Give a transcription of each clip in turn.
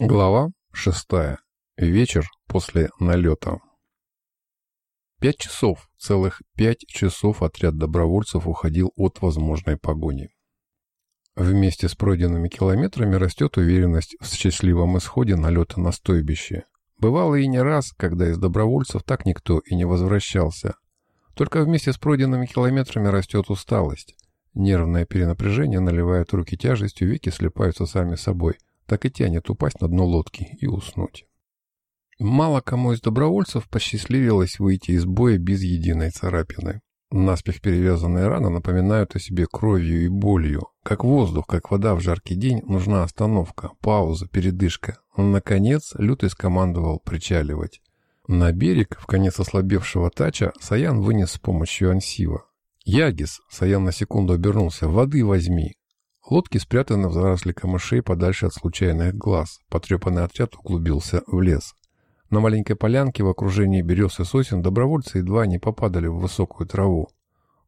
Глава шестая. Вечер после налета. Пять часов, целых пять часов отряд добровольцев уходил от возможной погони. Вместе с пройденными километрами растет уверенность в счастливом исходе налета на стойбище. Бывало и не раз, когда из добровольцев так никто и не возвращался. Только вместе с пройденными километрами растет усталость. Нервное перенапряжение наливает руки тяжестью, веки слепаются сами собой – так и тянет упасть на дно лодки и уснуть. Мало кому из добровольцев посчастливилось выйти из боя без единой царапины. Наспех перевязанные раны напоминают о себе кровью и болью. Как воздух, как вода в жаркий день, нужна остановка, пауза, передышка. Наконец, Лютый скомандовал причаливать. На берег, в конец ослабевшего тача, Саян вынес с помощью ансива. «Ягис!» — Саян на секунду обернулся. «Воды возьми!» Лодки спрятаны в заросли камышей подальше от случайных глаз. Потрепанный отряд углубился в лес. На маленькой полянке в окружении берез и сосен добровольцы едва не попадали в высокую траву.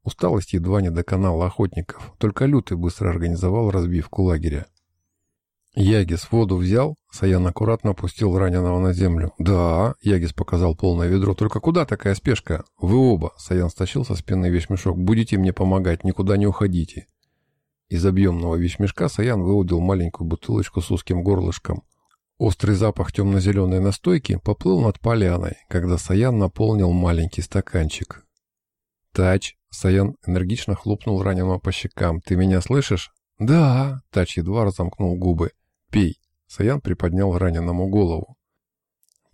Усталость едва не доконала охотников. Только Лютый быстро организовал разбивку лагеря. «Ягис воду взял?» Саян аккуратно опустил раненого на землю. «Да», — Ягис показал полное ведро. «Только куда такая спешка?» «Вы оба», — Саян стащил со спины вещмешок. «Будете мне помогать, никуда не уходите». Из объемного вещмешка Саян выудил маленькую бутылочку с узким горлышком. Острый запах темно-зеленой настойки поплыл над поляной, когда Саян наполнил маленький стаканчик. «Тач!» — Саян энергично хлопнул раненого по щекам. «Ты меня слышишь?» «Да!» — Тач едва разомкнул губы. «Пей!» — Саян приподнял раненому голову.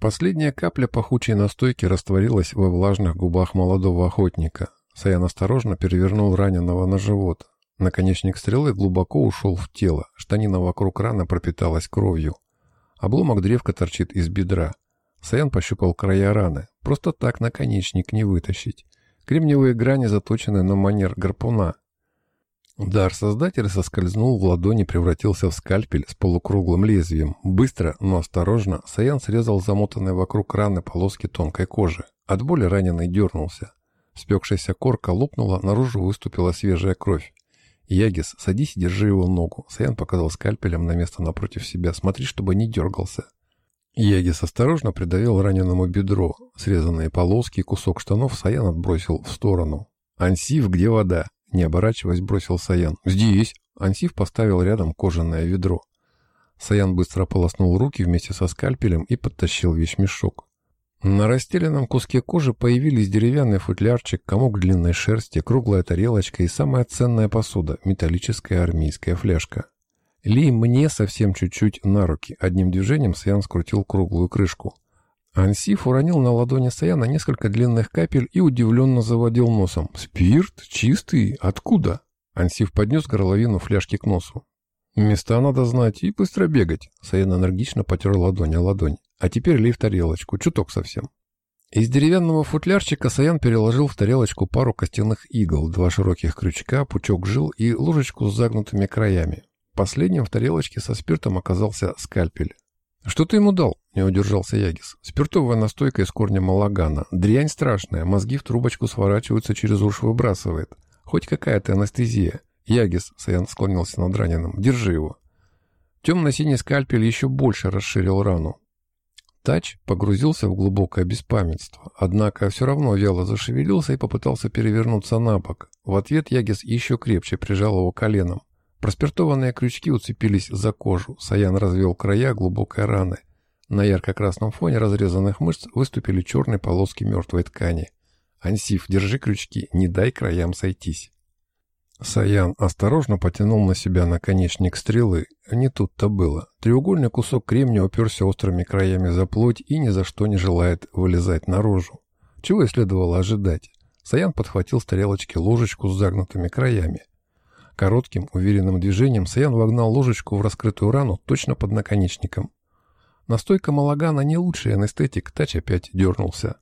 Последняя капля пахучей настойки растворилась во влажных губах молодого охотника. Саян осторожно перевернул раненого на живот. Наконечник стрелы глубоко ушел в тело, штанина вокруг раны пропиталась кровью. Обломок древка торчит из бедра. Саян пощупал края раны. Просто так наконечник не вытащить. Кремниевые грани заточены на манер гарпуна. Дар создателя соскользнул в ладони, превратился в скальпель с полукруглым лезвием. Быстро, но осторожно, Саян срезал замотанные вокруг раны полоски тонкой кожи. От боли раненый дернулся. Спекшаяся корка лопнула, наружу выступила свежая кровь. «Ягис, садись и держи его ногу». Саян показал скальпелем на место напротив себя. «Смотри, чтобы не дергался». Ягис осторожно придавил раненому бедро. Срезанные полоски и кусок штанов Саян отбросил в сторону. «Ансив, где вода?» Не оборачиваясь, бросил Саян. «Здесь!» Ансив поставил рядом кожаное ведро. Саян быстро полоснул руки вместе со скальпелем и подтащил вещмешок. На расстеленном куске кожи появились деревянный футлярчик, комок длинной шерсти, круглая тарелочка и самая ценная посуда – металлическая армейская фляжка. Ли мне совсем чуть-чуть на руки. Одним движением Саян скрутил круглую крышку. Ансиф уронил на ладони Саяна несколько длинных капель и удивленно заводил носом. «Спирт? Чистый? Откуда?» Ансиф поднес горловину фляжки к носу. «Места надо знать и быстро бегать», — Саян энергично потер ладонь о ладонь. «А теперь лей в тарелочку, чуток совсем». Из деревянного футлярчика Саян переложил в тарелочку пару костяных игл, два широких крючка, пучок жил и ложечку с загнутыми краями. Последним в тарелочке со спиртом оказался скальпель. «Что ты ему дал?» — не удержался Ягис. «Спиртовая настойка из корня малагана. Дрянь страшная, мозги в трубочку сворачиваются, через уши выбрасывает. Хоть какая-то анестезия. «Ягис», — Саян склонился над раненым, — «держи его». Темно-синий скальпель еще больше расширил рану. Тач погрузился в глубокое беспамятство, однако все равно вяло зашевелился и попытался перевернуться на бок. В ответ Ягис еще крепче прижал его коленом. Проспиртованные крючки уцепились за кожу. Саян развел края глубокой раны. На ярко-красном фоне разрезанных мышц выступили черные полоски мертвой ткани. «Ансиф, держи крючки, не дай краям сойтись». Саян осторожно потянул на себя наконечник стрелы. Не тут-то было. Треугольный кусок кремния уперся острыми краями за плоть и ни за что не желает вылезать наружу. Чего и следовало ожидать. Саян подхватил с тарелочки ложечку с загнутыми краями. Коротким, уверенным движением Саян вогнал ложечку в раскрытую рану точно под наконечником. Настойка малагана не лучший анестетик, тач опять дернулся.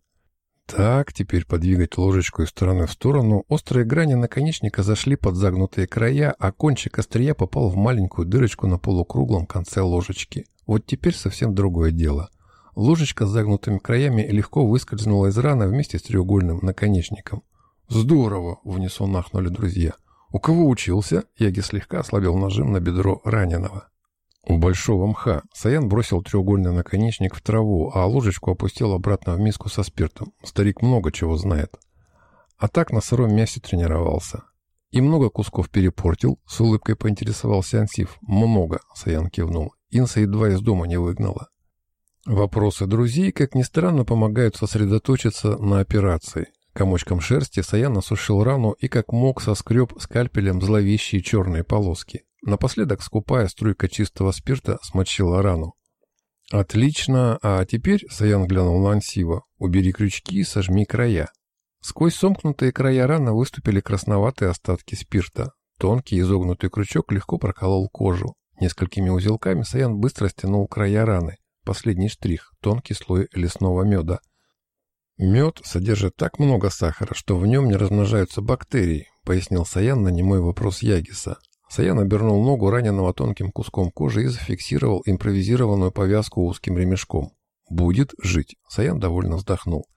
Так, теперь подвигать ложечку из стороны в сторону. Острые грани наконечника зашли под загнутые края, а кончик острия попал в маленькую дырочку на полукруглом конце ложечки. Вот теперь совсем другое дело. Ложечка с загнутыми краями легко выскользнула из раны вместе с треугольным наконечником. «Здорово!» — в унисон друзья. «У кого учился?» — Яги слегка ослабил нажим на бедро раненого. У большого мха Саян бросил треугольный наконечник в траву, а ложечку опустил обратно в миску со спиртом. Старик много чего знает. А так на сыром мясе тренировался. И много кусков перепортил, с улыбкой поинтересовался Ансиф. Много, Саян кивнул. Инса едва из дома не выгнала. Вопросы друзей, как ни странно, помогают сосредоточиться на операции. Комочком шерсти Саян осушил рану и как мог соскреб скальпелем зловещие черные полоски. Напоследок скупая струйка чистого спирта смочила рану. «Отлично, а теперь», — Саян глянул на Ансива, — «убери крючки и сожми края». Сквозь сомкнутые края раны выступили красноватые остатки спирта. Тонкий изогнутый крючок легко проколол кожу. Несколькими узелками Саян быстро стянул края раны. Последний штрих — тонкий слой лесного меда. «Мед содержит так много сахара, что в нем не размножаются бактерии», — пояснил Саян на немой вопрос Ягиса. Саян обернул ногу раненого тонким куском кожи и зафиксировал импровизированную повязку узким ремешком. «Будет жить», — Саян довольно вздохнул.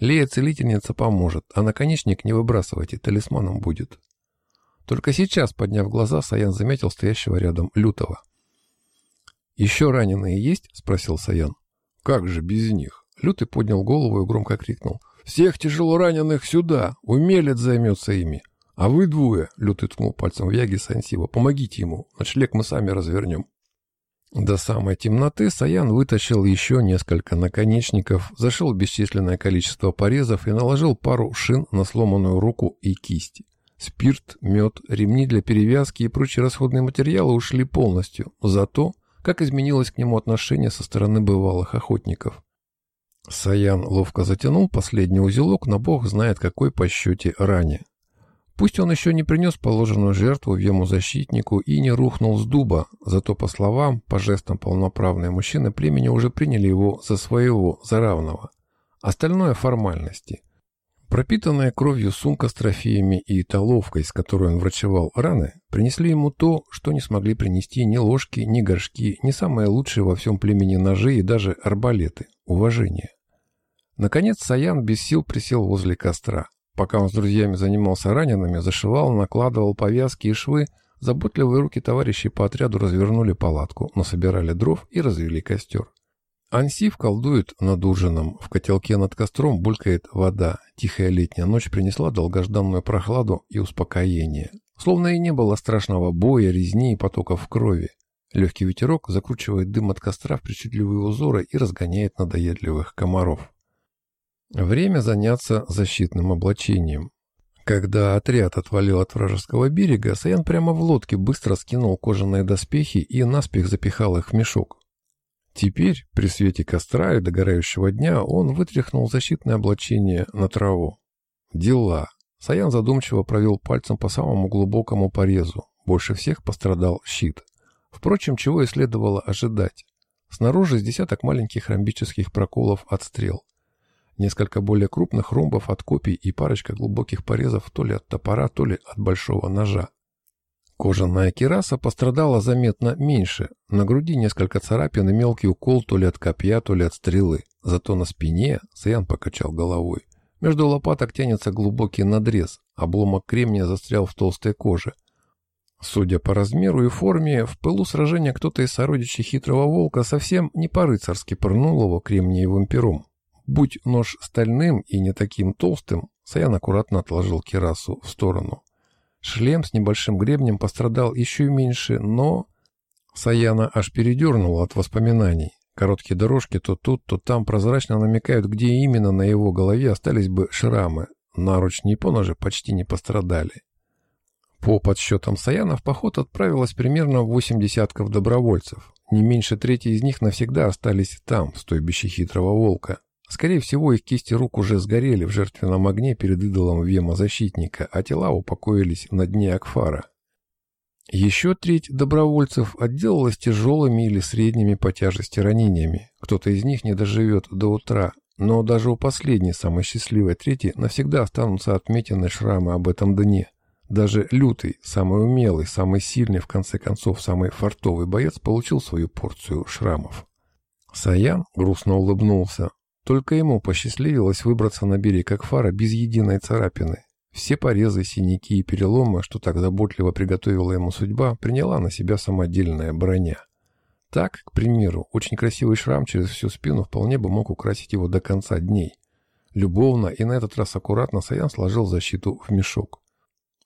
«Лея-целительница поможет, а наконечник не выбрасывайте, талисманом будет». Только сейчас, подняв глаза, Саян заметил стоящего рядом Лютого. «Еще раненые есть?» — спросил Саян. «Как же без них?» Лютый поднял голову и громко крикнул. «Всех тяжело раненых сюда! Умелец займется ими! «А вы двое», — Лютый ткнул пальцем в Яги Сансива, — «помогите ему, ночлег мы сами развернем». До самой темноты Саян вытащил еще несколько наконечников, зашел бесчисленное количество порезов и наложил пару шин на сломанную руку и кисти. Спирт, мед, ремни для перевязки и прочие расходные материалы ушли полностью. Зато, как изменилось к нему отношение со стороны бывалых охотников. Саян ловко затянул последний узелок на бог знает какой по счете ранее. Пусть он еще не принес положенную жертву вему защитнику и не рухнул с дуба, зато, по словам, по жестам полноправные мужчины племени уже приняли его за своего, за равного. Остальное – формальности. Пропитанная кровью сумка с трофеями и толовкой, с которой он врачевал раны, принесли ему то, что не смогли принести ни ложки, ни горшки, ни самые лучшие во всем племени ножи и даже арбалеты – уважение. Наконец Саян без сил присел возле костра. Пока он с друзьями занимался ранеными, зашивал, накладывал повязки и швы, заботливые руки товарищей по отряду развернули палатку, насобирали дров и развели костер. Ансив колдует над ужином, в котелке над костром булькает вода. Тихая летняя ночь принесла долгожданную прохладу и успокоение. Словно и не было страшного боя, резни и потоков крови. Легкий ветерок закручивает дым от костра в причудливые узоры и разгоняет надоедливых комаров. Время заняться защитным облачением. Когда отряд отвалил от вражеского берега, Саян прямо в лодке быстро скинул кожаные доспехи и наспех запихал их в мешок. Теперь, при свете костра и догорающего дня, он вытряхнул защитное облачение на траву. Дела. Саян задумчиво провел пальцем по самому глубокому порезу. Больше всех пострадал щит. Впрочем, чего и следовало ожидать. Снаружи с десяток маленьких ромбических проколов от стрел несколько более крупных ромбов от копий и парочка глубоких порезов то ли от топора, то ли от большого ножа. Кожаная кираса пострадала заметно меньше. На груди несколько царапин и мелкий укол то ли от копья, то ли от стрелы. Зато на спине, Саян покачал головой, между лопаток тянется глубокий надрез, обломок кремния застрял в толстой коже. Судя по размеру и форме, в пылу сражения кто-то из сородичей хитрого волка совсем не по-рыцарски пырнул его кремниевым пером. Будь нож стальным и не таким толстым, Саян аккуратно отложил кирасу в сторону. Шлем с небольшим гребнем пострадал еще меньше, но... Саяна аж передернула от воспоминаний. Короткие дорожки то тут, то там прозрачно намекают, где именно на его голове остались бы шрамы. Наручни и поножи почти не пострадали. По подсчетам Саяна в поход отправилось примерно восемь десятков добровольцев. Не меньше трети из них навсегда остались там, в стойбище хитрого волка. Скорее всего, их кисти рук уже сгорели в жертвенном огне перед идолом Вема-защитника, а тела упокоились на дне Акфара. Еще треть добровольцев отделалась тяжелыми или средними по тяжести ранениями. Кто-то из них не доживет до утра, но даже у последней, самой счастливой трети, навсегда останутся отметины шрамы об этом дне. Даже лютый, самый умелый, самый сильный, в конце концов, самый фартовый боец получил свою порцию шрамов. Саян грустно улыбнулся. Только ему посчастливилось выбраться на берег Акфара без единой царапины. Все порезы, синяки и переломы, что так заботливо приготовила ему судьба, приняла на себя самодельная броня. Так, к примеру, очень красивый шрам через всю спину вполне бы мог украсить его до конца дней. Любовно и на этот раз аккуратно Саян сложил защиту в мешок.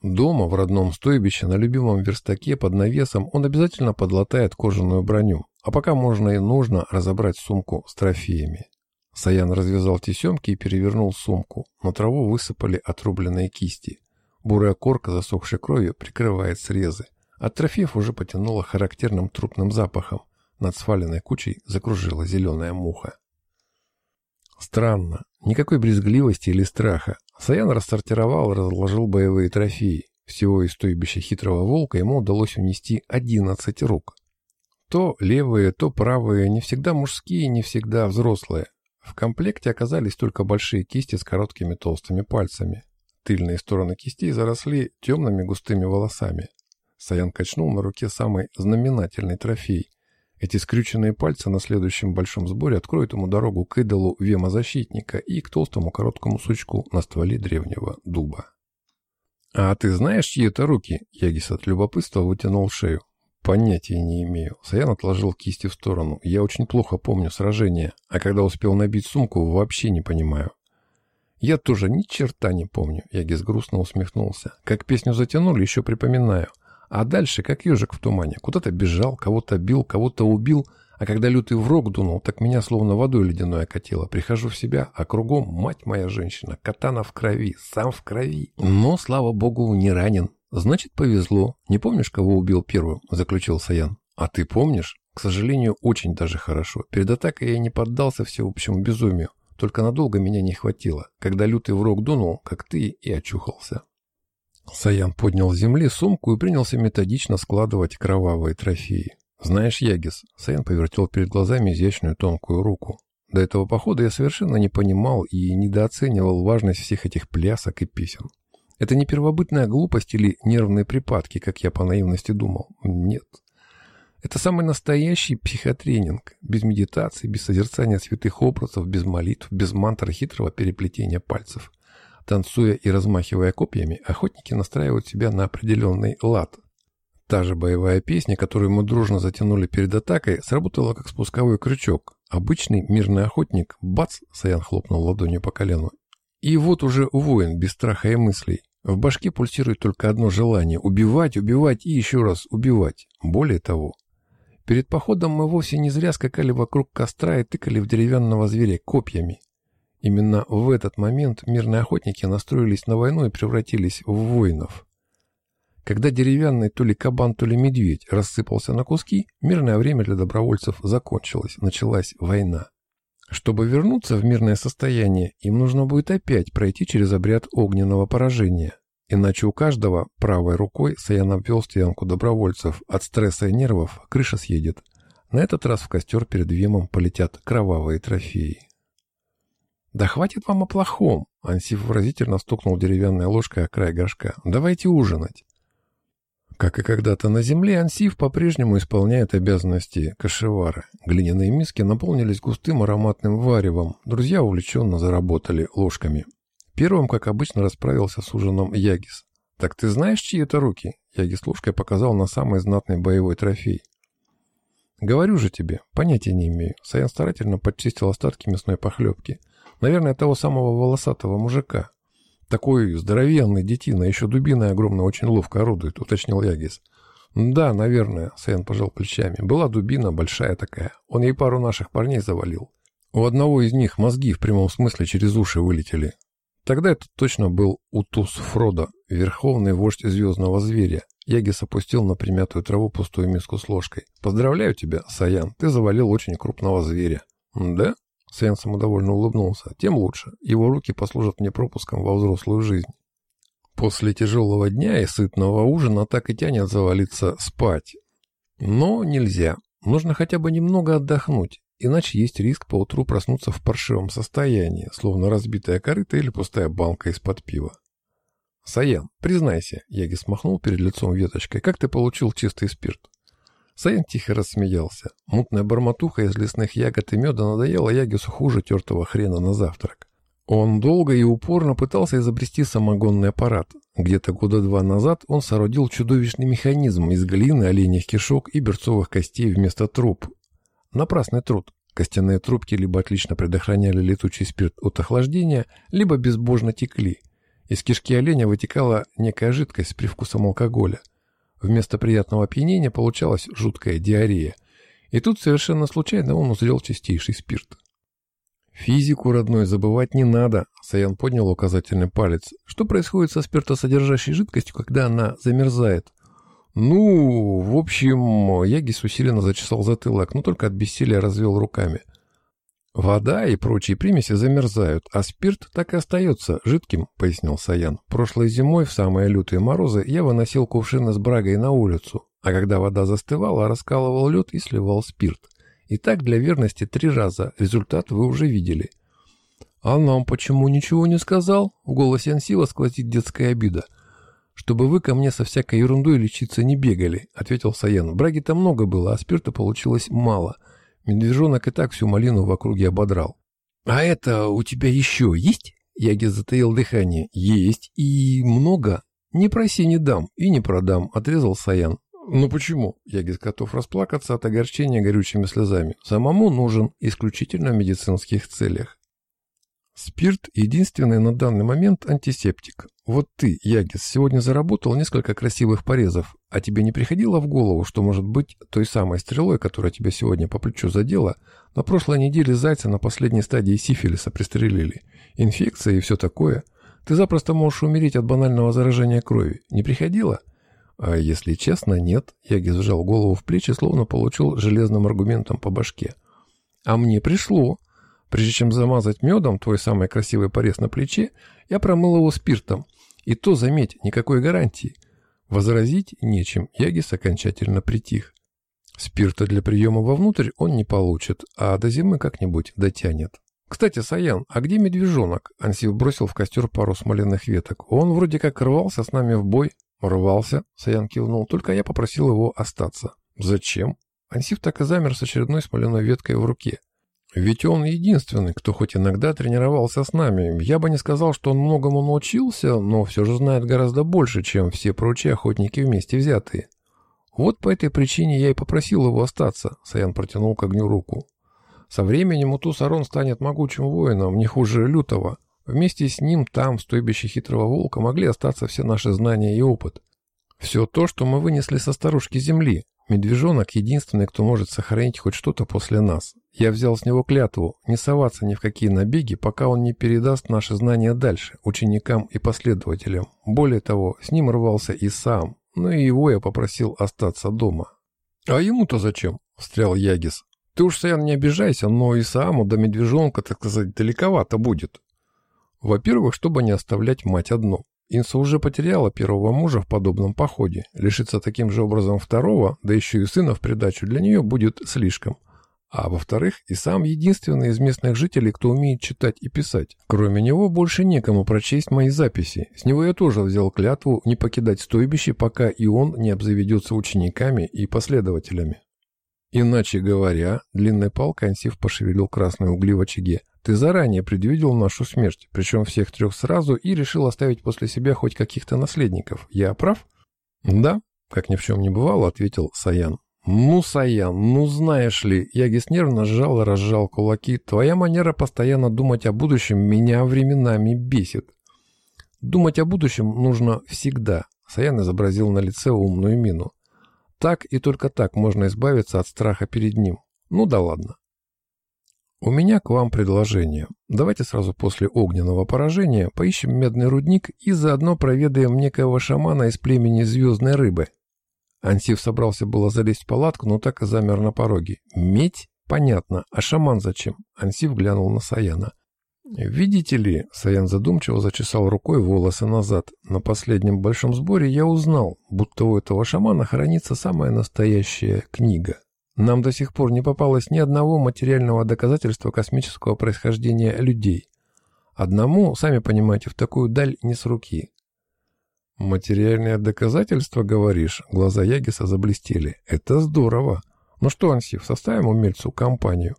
Дома, в родном стойбище, на любимом верстаке под навесом он обязательно подлатает кожаную броню, а пока можно и нужно разобрать сумку с трофеями. Саян развязал тесемки и перевернул сумку. На траву высыпали отрубленные кисти. Бурая корка засохшей кровью прикрывает срезы. От трофеев уже потянуло характерным трупным запахом. Над сваленной кучей закружила зеленая муха. Странно. Никакой брезгливости или страха. Саян рассортировал и разложил боевые трофеи. Всего из стойбища хитрого волка ему удалось унести 11 рук. То левые, то правые, не всегда мужские, не всегда взрослые. В комплекте оказались только большие кисти с короткими толстыми пальцами. Тыльные стороны кистей заросли темными густыми волосами. Саян качнул на руке самый знаменательный трофей. Эти скрюченные пальцы на следующем большом сборе откроют ему дорогу к идолу Вема-защитника и к толстому короткому сучку на стволе древнего дуба. «А ты знаешь, чьи это руки?» Ягис от любопытства вытянул шею. «Понятия не имею». Саян отложил кисти в сторону. «Я очень плохо помню сражение, а когда успел набить сумку, вообще не понимаю». «Я тоже ни черта не помню», — Ягис грустно усмехнулся. «Как песню затянули, еще припоминаю. А дальше, как ежик в тумане, куда-то бежал, кого-то бил, кого-то убил, а когда лютый враг дунул, так меня словно водой ледяной окатило. Прихожу в себя, а кругом мать моя женщина, катана в крови, сам в крови. Но, слава богу, не ранен. «Значит, повезло. Не помнишь, кого убил первым?» – заключил Саян. «А ты помнишь?» «К сожалению, очень даже хорошо. Перед атакой я не поддался всеобщему безумию. Только надолго меня не хватило. Когда лютый враг дунул, как ты, и очухался». Саян поднял с земли сумку и принялся методично складывать кровавые трофеи. «Знаешь, Ягис», — Саян повертел перед глазами изящную тонкую руку. До этого похода я совершенно не понимал и недооценивал важность всех этих плясок и песен. Это не первобытная глупость или нервные припадки, как я по наивности думал. Нет. Это самый настоящий психотренинг. Без медитации, без созерцания святых образов, без молитв, без мантр хитрого переплетения пальцев. Танцуя и размахивая копьями, охотники настраивают себя на определенный лад. Та же боевая песня, которую мы дружно затянули перед атакой, сработала как спусковой крючок. Обычный мирный охотник, бац, Саян хлопнул ладонью по колену. И вот уже воин без страха и мыслей. В башке пульсирует только одно желание – убивать, убивать и еще раз убивать. Более того, перед походом мы вовсе не зря скакали вокруг костра и тыкали в деревянного зверя копьями. Именно в этот момент мирные охотники настроились на войну и превратились в воинов. Когда деревянный то ли кабан, то ли медведь рассыпался на куски, мирное время для добровольцев закончилось, началась война. Чтобы вернуться в мирное состояние, им нужно будет опять пройти через обряд огненного поражения. Иначе у каждого правой рукой Саян обвел стоянку добровольцев. От стресса и нервов крыша съедет. На этот раз в костер перед Вемом полетят кровавые трофеи. «Да хватит вам о плохом!» Ансиф выразительно стукнул деревянной ложкой о край горшка. «Давайте ужинать!» Как и когда-то на земле, Ансив по-прежнему исполняет обязанности кашевара. Глиняные миски наполнились густым ароматным варевом. Друзья увлеченно заработали ложками. Первым, как обычно, расправился с ужином Ягис. «Так ты знаешь, чьи это руки?» Ягис ложкой показал на самый знатный боевой трофей. «Говорю же тебе, понятия не имею». Саян старательно подчистил остатки мясной похлебки. «Наверное, того самого волосатого мужика. Такой здоровенный детина, еще дубиной огромно очень ловко орудует, уточнил Ягис. Да, наверное, Саян пожал плечами. Была дубина, большая такая. Он ей пару наших парней завалил. У одного из них мозги в прямом смысле через уши вылетели. Тогда это точно был Утус Фродо, верховный вождь звездного зверя. Ягис опустил на примятую траву пустую миску с ложкой. «Поздравляю тебя, Саян, ты завалил очень крупного зверя». «Да?» Сен самодовольно улыбнулся. Тем лучше. Его руки послужат мне пропуском во взрослую жизнь. После тяжелого дня и сытного ужина так и тянет завалиться спать. Но нельзя. Нужно хотя бы немного отдохнуть, иначе есть риск поутру проснуться в паршивом состоянии, словно разбитая корыта или пустая банка из-под пива. «Саян, признайся», — Яги смахнул перед лицом веточкой, — «как ты получил чистый спирт?» Саян тихо рассмеялся. Мутная бормотуха из лесных ягод и меда надоела Ягису хуже тертого хрена на завтрак. Он долго и упорно пытался изобрести самогонный аппарат. Где-то года два назад он соорудил чудовищный механизм из глины, оленьих кишок и берцовых костей вместо труб. Напрасный труд. Костяные трубки либо отлично предохраняли летучий спирт от охлаждения, либо безбожно текли. Из кишки оленя вытекала некая жидкость с привкусом алкоголя. Вместо приятного опьянения получалась жуткая диарея. И тут совершенно случайно он узрел чистейший спирт. «Физику, родной, забывать не надо», — Саян поднял указательный палец. «Что происходит со спиртосодержащей жидкостью, когда она замерзает?» «Ну, в общем...» — Ягис усиленно зачесал затылок, но только от бессилия развел руками. «Вода и прочие примеси замерзают, а спирт так и остается жидким», — пояснил Саян. «Прошлой зимой, в самые лютые морозы, я выносил кувшины с брагой на улицу, а когда вода застывала, раскалывал лед и сливал спирт. И так для верности три раза. Результат вы уже видели. «А нам почему ничего не сказал?» В голосе Ансила сквозит детская обида. «Чтобы вы ко мне со всякой ерундой лечиться не бегали», — ответил Саян. «Браги-то много было, а спирта получилось мало. Медвежонок и так всю малину в округе ободрал». «А это у тебя еще есть?» Яги затаил дыхание. «Есть. И много?» «Не проси, не дам. И не продам», — отрезал Саян. «Ну почему?» Ягис готов расплакаться от огорчения горючими слезами. «Самому нужен исключительно в медицинских целях». Спирт – единственный на данный момент антисептик. Вот ты, Ягис, сегодня заработал несколько красивых порезов, а тебе не приходило в голову, что может быть той самой стрелой, которая тебя сегодня по плечу задела, на прошлой неделе зайца на последней стадии сифилиса пристрелили. Инфекция и все такое. Ты запросто можешь умереть от банального заражения крови. Не приходило? А если честно, нет. Ягис сжал голову в плечи, словно получил железным аргументом по башке. А мне пришло. Прежде чем замазать медом твой самый красивый порез на плече, я промыл его спиртом. И то, заметь, никакой гарантии. Возразить нечем, Ягис окончательно притих. Спирта для приема вовнутрь он не получит, а до зимы как-нибудь дотянет. «Кстати, Саян, а где медвежонок?» Ансив бросил в костер пару смоленных веток. «Он вроде как рвался с нами в бой». «Рвался», — Саян кивнул, — «только я попросил его остаться». «Зачем?» Ансив так и замер с очередной смоленой веткой в руке. «Ведь он единственный, кто хоть иногда тренировался с нами. Я бы не сказал, что он многому научился, но все же знает гораздо больше, чем все прочие охотники вместе взятые. Вот по этой причине я и попросил его остаться», — Саян протянул к огню руку. «Со временем Утус-Арон станет могучим воином, не хуже Лютого. Вместе с ним там, в стойбище хитрого волка, могли остаться все наши знания и опыт. Все то, что мы вынесли со старушки земли. Медвежонок — единственный, кто может сохранить хоть что-то после нас. Я взял с него клятву не соваться ни в какие набеги, пока он не передаст наши знания дальше, ученикам и последователям. Более того, с ним рвался и сам, но и его я попросил остаться дома. «А ему-то зачем?» — встрял Ягис. «Ты уж, Саян, не обижайся, но и саму до медвежонка, так сказать, далековато будет. Во-первых, чтобы не оставлять мать одну. Инса уже потеряла первого мужа в подобном походе. Лишиться таким же образом второго, да еще и сына в придачу, для нее будет слишком. А во-вторых, и сам единственный из местных жителей, кто умеет читать и писать. Кроме него больше некому прочесть мои записи. С него я тоже взял клятву не покидать стойбище, пока и он не обзаведется учениками и последователями. Иначе говоря, длинной палкой Ансив пошевелил красные угли в очаге. Ты заранее предвидел нашу смерть, причем всех трех сразу, и решил оставить после себя хоть каких-то наследников. Я прав? Да, как ни в чем не бывало, ответил Саян. Ну, Саян, ну знаешь ли, Ягис нервно сжал и разжал кулаки. Твоя манера постоянно думать о будущем меня временами бесит. Думать о будущем нужно всегда. Саян изобразил на лице умную мину. Так и только так можно избавиться от страха перед ним. Ну да ладно. У меня к вам предложение. Давайте сразу после огненного поражения поищем медный рудник и заодно проведаем некоего шамана из племени звездной рыбы. Ансив собрался было залезть в палатку, но так и замер на пороге. Медь? Понятно. А шаман зачем? Ансив глянул на Саяна. «Видите ли», — Саян задумчиво зачесал рукой волосы назад, «на последнем большом сборе я узнал, будто у этого шамана хранится самая настоящая книга. Нам до сих пор не попалось ни одного материального доказательства космического происхождения людей. Одному, сами понимаете, в такую даль не с руки. «Материальное доказательство, говоришь?» Глаза Ягиса заблестели. «Это здорово. Ну что, Ансив, составим умельцу компанию?»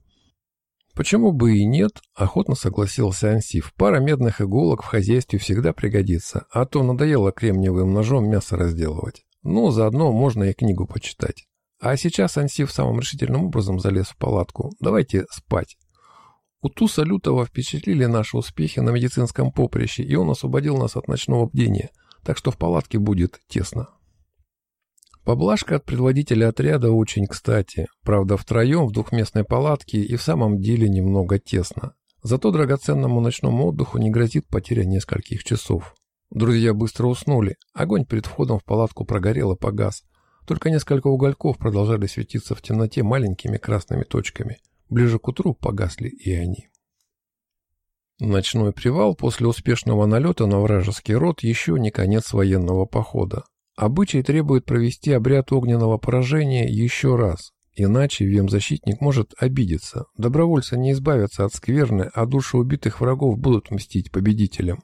Почему бы и нет, охотно согласился Ансиф. Пара медных иголок в хозяйстве всегда пригодится, а то надоело кремниевым ножом мясо разделывать. Ну, заодно можно и книгу почитать. А сейчас Ансиф самым решительным образом залез в палатку. Давайте спать. У Туса Лютого впечатлили наши успехи на медицинском поприще, и он освободил нас от ночного бдения, так что в палатке будет тесно. Поблажка от предводителя отряда очень кстати. Правда, втроем в двухместной палатке и в самом деле немного тесно. Зато драгоценному ночному отдыху не грозит потеря нескольких часов. Друзья быстро уснули. Огонь перед входом в палатку прогорел и погас. Только несколько угольков продолжали светиться в темноте маленькими красными точками. Ближе к утру погасли и они. Ночной привал после успешного налета на вражеский род еще не конец военного похода. Обычай требует провести обряд огненного поражения еще раз, иначе вем-защитник может обидеться. Добровольцы не избавятся от скверны, а души убитых врагов будут мстить победителям.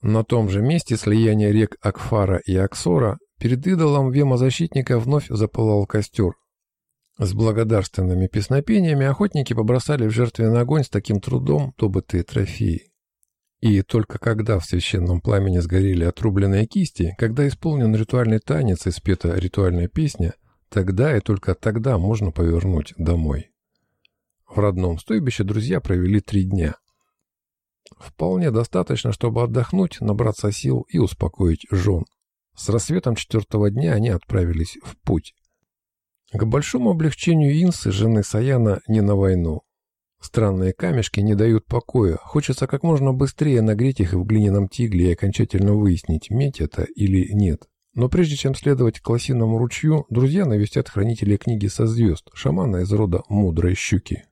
На том же месте слияния рек Акфара и Аксора перед идолом вема-защитника вновь запылал костер. С благодарственными песнопениями охотники побросали в жертвенный огонь с таким трудом добытые трофеи. И только когда в священном пламени сгорели отрубленные кисти, когда исполнен ритуальный танец и спета ритуальная песня, тогда и только тогда можно повернуть домой. В родном стойбище друзья провели три дня. Вполне достаточно, чтобы отдохнуть, набраться сил и успокоить жен. С рассветом четвертого дня они отправились в путь. К большому облегчению Инсы, жены Саяна, не на войну. Странные камешки не дают покоя. Хочется как можно быстрее нагреть их в глиняном тигле и окончательно выяснить, медь это или нет. Но прежде чем следовать к лосиному ручью, друзья навестят хранителей книги со звезд, шамана из рода Мудрой Щуки.